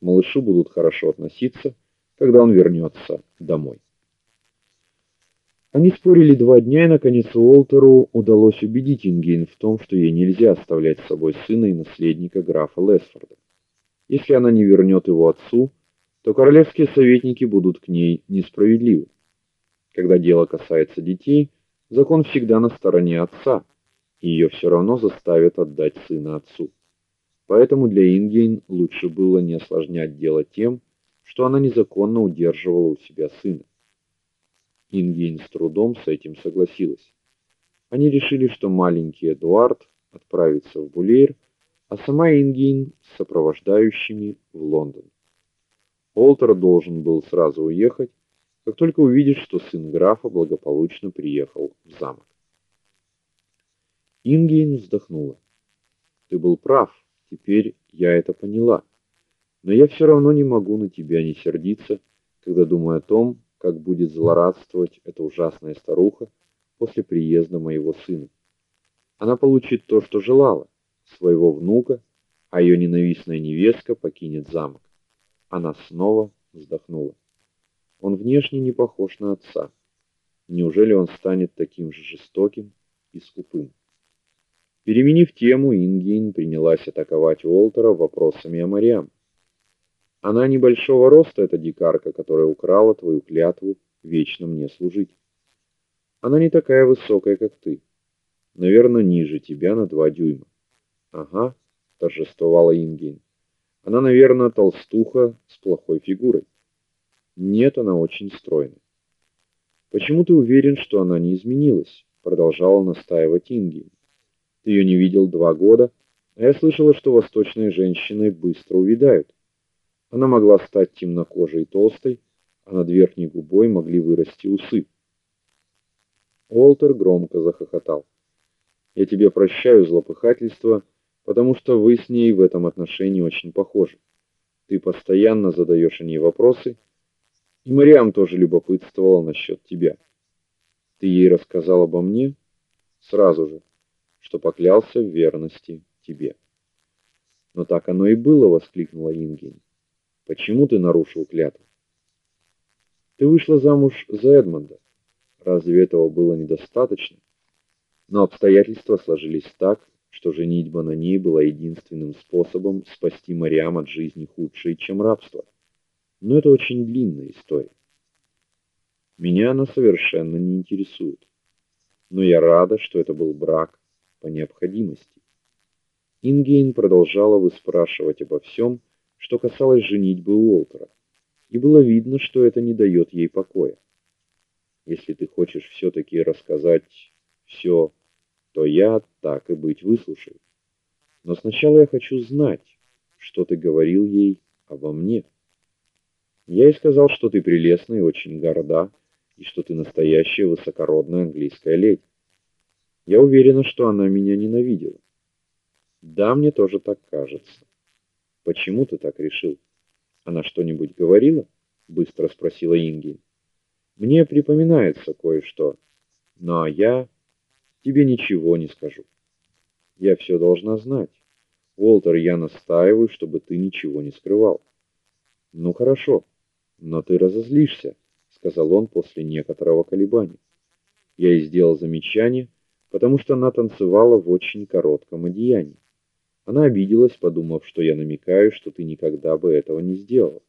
Малышу будут хорошо относиться, когда он вернется домой. Они спорили два дня, и наконец Уолтеру удалось убедить Ингейн в том, что ей нельзя оставлять с собой сына и наследника графа Лесфорда. Если она не вернет его отцу, то королевские советники будут к ней несправедливы. Когда дело касается детей, закон всегда на стороне отца, и ее все равно заставят отдать сына отцу. Поэтому для Ингейн лучше было не осложнять дело тем, что она незаконно удерживала у себя сына. Ингейн с трудом с этим согласилась. Они решили, что маленький Эдуард отправится в Булейр, а сама Ингейн с сопровождающими в Лондон. Олтер должен был сразу уехать, как только увидит, что сын графа благополучно приехал в замок. Ингейн вздохнула. Ты был прав. Теперь я это поняла. Но я все равно не могу на тебя не сердиться, когда думаю о том, как будет злорадствовать эта ужасная старуха после приезда моего сына. Она получит то, что желала своего внука, а ее ненавистная невестка покинет замок. Она снова вздохнула. Он внешне не похож на отца. Неужели он станет таким же жестоким и скупым? Переменив тему, Ингин принялась атаковать Уолтера вопросами о Мариам. Она небольшого роста, эта дикарка, которая украла твою клятву вечно мне служить. Она не такая высокая, как ты. Наверное, ниже тебя на два дюйма. Ага, торжествовала Ингин. Она, наверное, толстуха с плохой фигурой. Нет, она очень стройная. Почему ты уверен, что она не изменилась? продолжала настаивать Ингин. Ты ее не видел два года, а я слышала, что восточные женщины быстро увядают. Она могла стать темнокожей и толстой, а над верхней губой могли вырасти усы. Олтер громко захохотал. Я тебе прощаю злопыхательство, потому что вы с ней в этом отношении очень похожи. Ты постоянно задаешь о ней вопросы, и Мариам тоже любопытствовала насчет тебя. Ты ей рассказал обо мне сразу же что поклялся в верности тебе. Но так оно и было, воскликнула Ингин. Почему ты нарушил клятву? Ты вышла замуж за Эдмонда. Разве этого было недостаточно? Но обстоятельства сложились так, что женитьба на ней была единственным способом спасти Мариам от жизни худшей, чем рабство. Но это очень длинная история. Меня она совершенно не интересует. Но я рада, что это был брак, по необходимости. Ингейн продолжала выспрашивать обо всем, что касалось женитьбы Уолтера, и было видно, что это не дает ей покоя. Если ты хочешь все таки рассказать все, то я так и быть выслушаю. Но сначала я хочу знать, что ты говорил ей обо мне. Я ей сказал, что ты прелестна и очень горда, и что ты настоящая высокородная английская леди. Я уверена, что она меня ненавидела. Да, мне тоже так кажется. Почему ты так решил? Она что-нибудь говорила? быстро спросила Инги. Мне припоминается кое-что, но я тебе ничего не скажу. Я все должна знать. Уолтер, я настаиваю, чтобы ты ничего не скрывал. Ну хорошо, но ты разозлишься, сказал он после некоторого колебания. Я и сделал замечание, потому что она танцевала в очень коротком одеянии. Она обиделась, подумав, что я намекаю, что ты никогда бы этого не сделал.